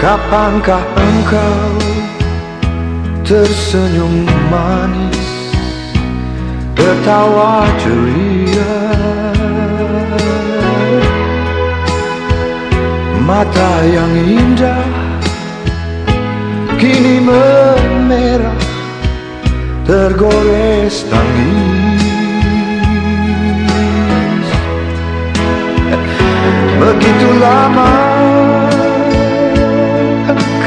Kapankah engkau tersenyum manis? Tertawa ceria. Mata yang indah Kini memerah Tergores tangis. Begitu lama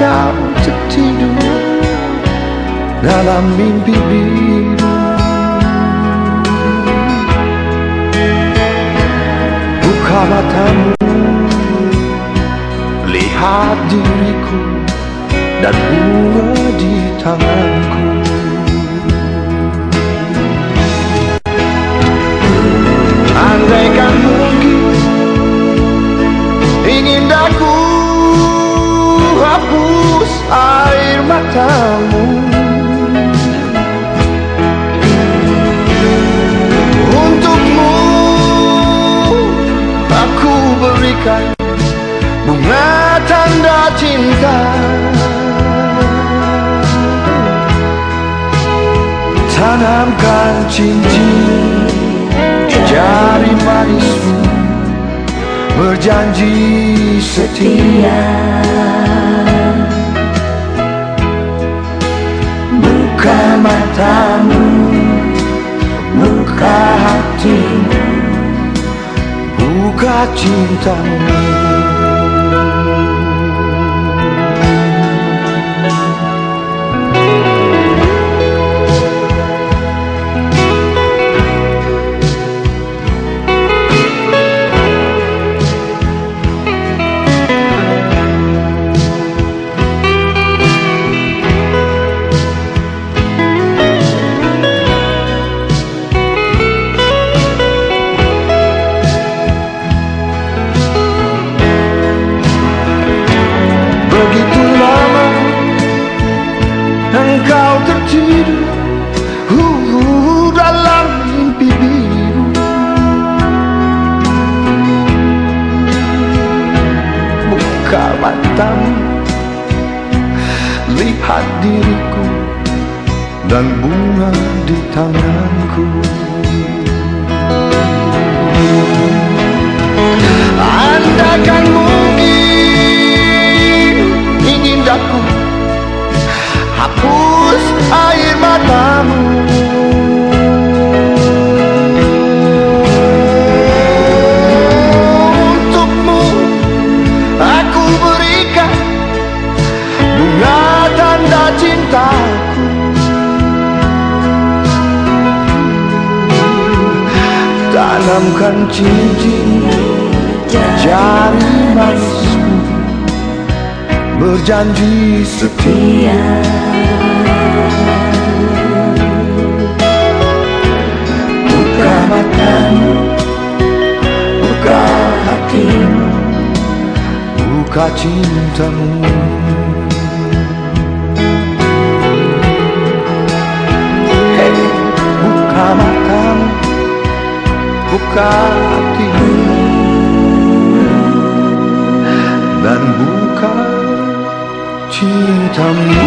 Engkau tertidur Dalam mimpi biru. Buka matamu Lihat diriku Dan bunga di tanganku. Andaikan mungkin Ingin aku hapus air matamu. Untukmu aku berikan bunga tanda cinta. Tanamkan cincin jari manismu. Berjanji setia matamu Buka hatimu Buka cintamu engkau tertidur dalam mimpi biru. Buka matamu Lihat diriku Dan bunga di tanganku. Andaikan mungkin Tanamkan cincin jari manismu Berjanji setia. Buka matamu Buka hatimu Buka cintamu. Hey, buka matamu Buka hatimu dan buka cintamu